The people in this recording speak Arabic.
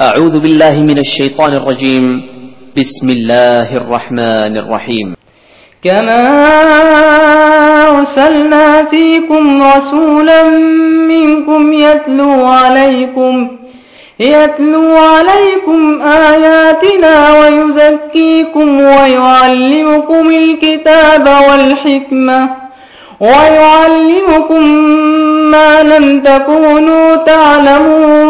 أعوذ بالله من الشيطان الرجيم. بسم الله الرحمن الرحيم. كما أرسلنا فيكم رسولا منكم يتلو عليكم يتلو عليكم آياتنا ويزكيكم ويعلمكم الكتاب والحكمة ويعلمكم ما لم تكونوا تعلمون.